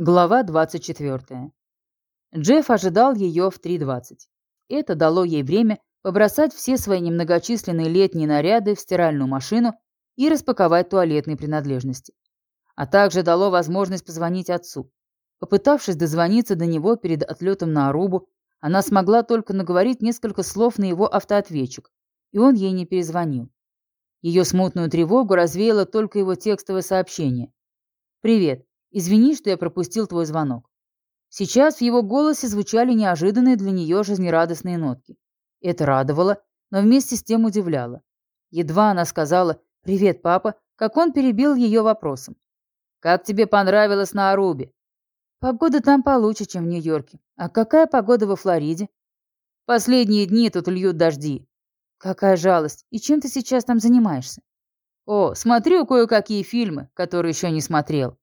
Глава 24. Джефф ожидал ее в 3.20. Это дало ей время побросать все свои немногочисленные летние наряды в стиральную машину и распаковать туалетные принадлежности. А также дало возможность позвонить отцу. Попытавшись дозвониться до него перед отлетом на Арубу, она смогла только наговорить несколько слов на его автоответчик, и он ей не перезвонил. Ее смутную тревогу развеяло только его текстовое сообщение. «Привет. Извини, что я пропустил твой звонок. Сейчас в его голосе звучали неожиданные для нее жизнерадостные нотки. Это радовало, но вместе с тем удивляло. Едва она сказала «Привет, папа», как он перебил ее вопросом. «Как тебе понравилось на Арубе?» «Погода там получше, чем в Нью-Йорке. А какая погода во Флориде?» «Последние дни тут льют дожди». «Какая жалость. И чем ты сейчас там занимаешься?» «О, смотрю кое-какие фильмы, которые еще не смотрел».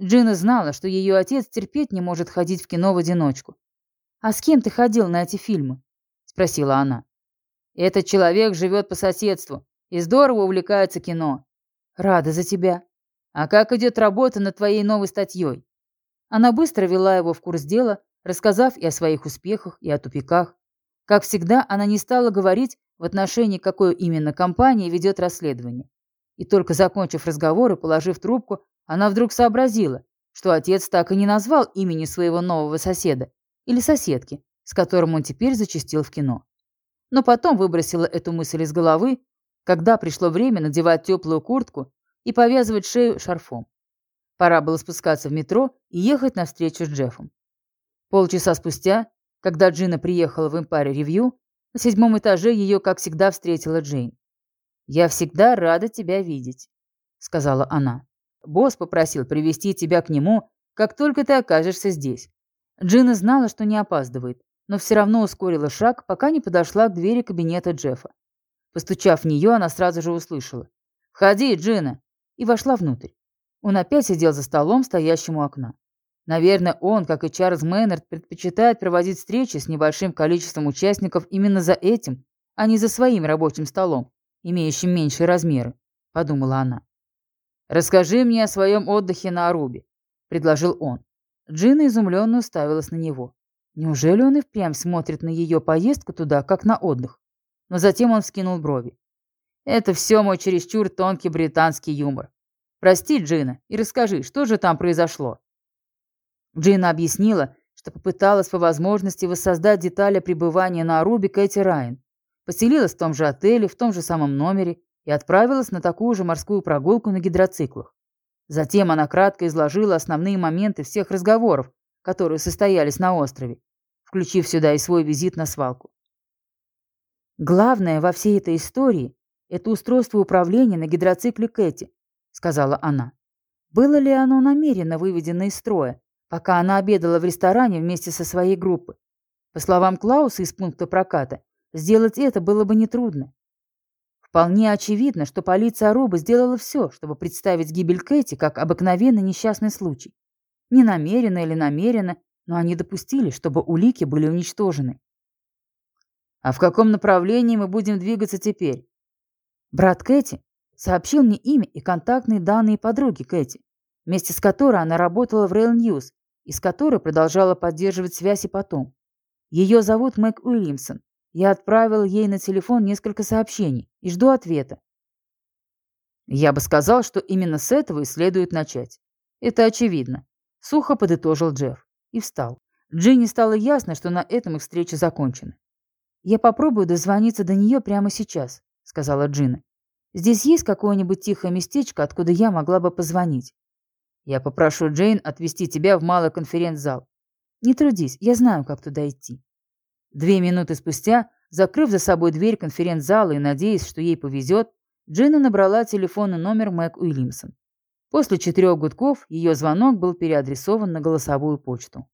Джина знала, что ее отец терпеть не может ходить в кино в одиночку. «А с кем ты ходил на эти фильмы?» – спросила она. «Этот человек живет по соседству и здорово увлекается кино. Рада за тебя. А как идет работа над твоей новой статьей?» Она быстро вела его в курс дела, рассказав и о своих успехах, и о тупиках. Как всегда, она не стала говорить, в отношении какой именно компании ведет расследование. И только закончив разговор и положив трубку, она вдруг сообразила, что отец так и не назвал имени своего нового соседа или соседки, с которым он теперь зачастил в кино. Но потом выбросила эту мысль из головы, когда пришло время надевать теплую куртку и повязывать шею шарфом. Пора было спускаться в метро и ехать на встречу с Джеффом. Полчаса спустя, когда Джина приехала в Empire Review, на седьмом этаже ее, как всегда, встретила Джейн. «Я всегда рада тебя видеть», — сказала она. Босс попросил привести тебя к нему, как только ты окажешься здесь. Джина знала, что не опаздывает, но все равно ускорила шаг, пока не подошла к двери кабинета Джеффа. Постучав в нее, она сразу же услышала. «Входи, Джина!» и вошла внутрь. Он опять сидел за столом, стоящим у окна. Наверное, он, как и Чарльз Мейнард, предпочитает проводить встречи с небольшим количеством участников именно за этим, а не за своим рабочим столом, имеющим меньшие размеры, подумала она. «Расскажи мне о своем отдыхе на Арубе», — предложил он. Джина изумленно уставилась на него. Неужели он и впрямь смотрит на ее поездку туда, как на отдых? Но затем он вскинул брови. «Это все мой чересчур тонкий британский юмор. Прости, Джина, и расскажи, что же там произошло?» Джина объяснила, что попыталась по возможности воссоздать детали пребывания на Арубе Кэти Райан. Поселилась в том же отеле, в том же самом номере и отправилась на такую же морскую прогулку на гидроциклах. Затем она кратко изложила основные моменты всех разговоров, которые состоялись на острове, включив сюда и свой визит на свалку. «Главное во всей этой истории – это устройство управления на гидроцикле Кэти», – сказала она. Было ли оно намеренно выведено из строя, пока она обедала в ресторане вместе со своей группой? По словам Клауса из пункта проката, сделать это было бы нетрудно. Вполне очевидно, что полиция Арубы сделала все, чтобы представить гибель Кэти как обыкновенный несчастный случай. Не намеренно или намеренно, но они допустили, чтобы улики были уничтожены. А в каком направлении мы будем двигаться теперь? Брат Кэти сообщил мне имя и контактные данные подруги Кэти, вместе с которой она работала в Rail News и с которой продолжала поддерживать связь и потом. Ее зовут Мэг Уильямсон, я отправил ей на телефон несколько сообщений и жду ответа. Я бы сказал, что именно с этого и следует начать. Это очевидно. Сухо подытожил Джефф и встал. Джинни стало ясно, что на этом их встреча закончена. «Я попробую дозвониться до нее прямо сейчас», — сказала Джина. «Здесь есть какое-нибудь тихое местечко, откуда я могла бы позвонить?» «Я попрошу Джейн отвезти тебя в малый конференц-зал». «Не трудись, я знаю, как туда идти». Две минуты спустя, закрыв за собой дверь конференц-зала и надеясь, что ей повезет, Джина набрала телефонный номер Мэг Уильямсон. После четырех гудков ее звонок был переадресован на голосовую почту.